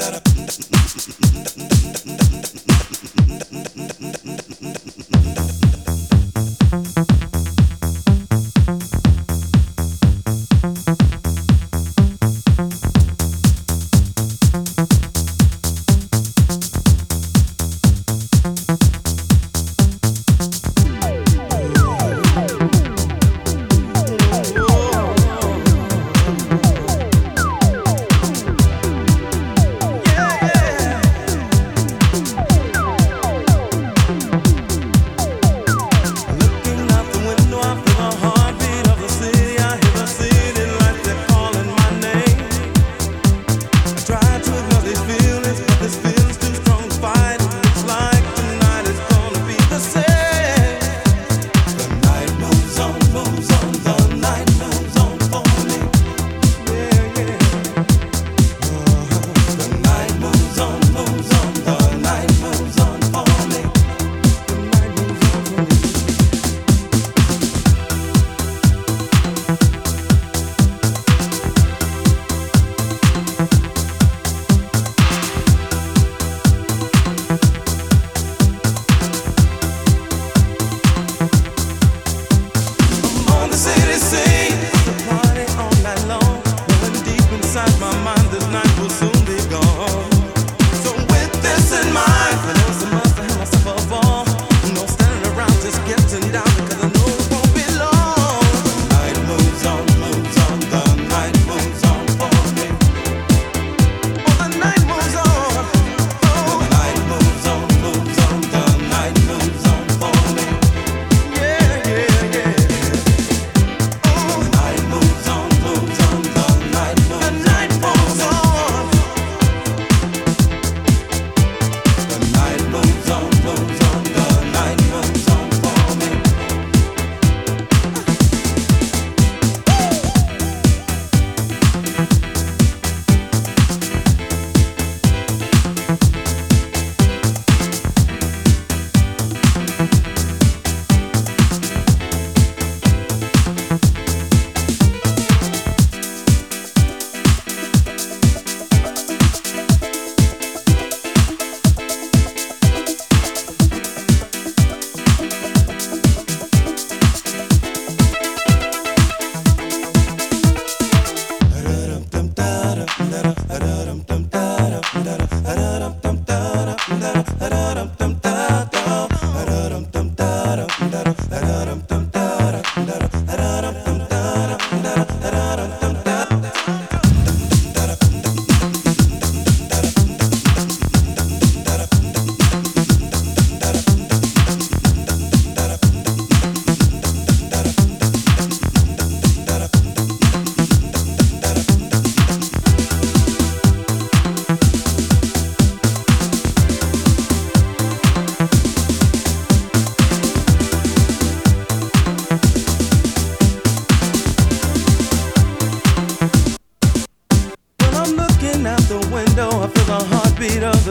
da da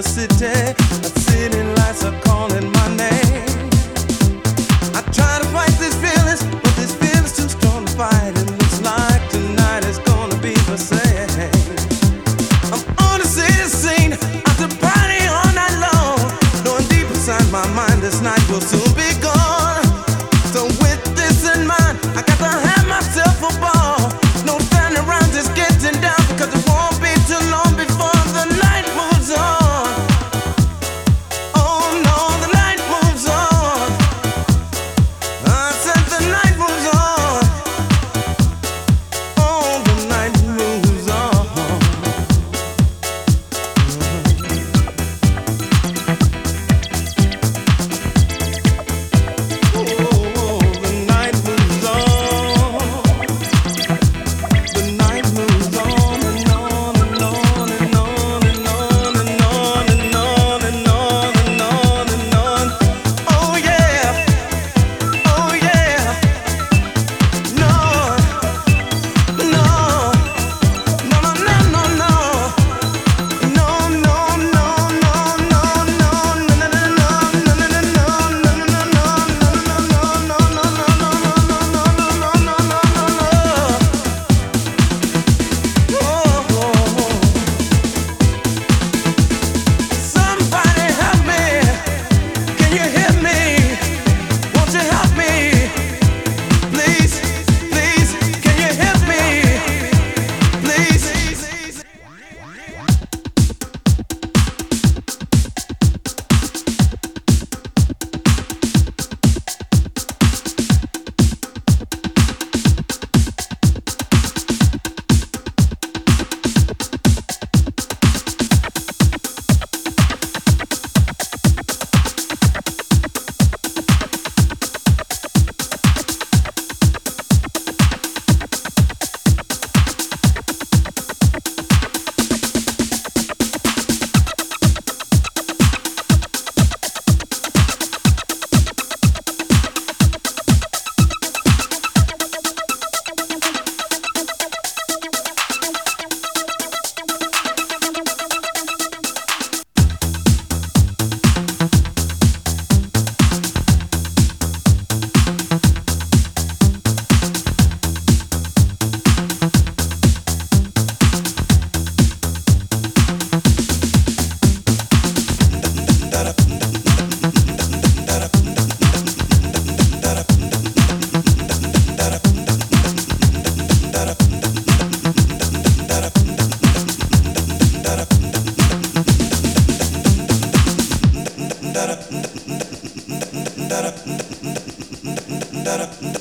Oh no da da da.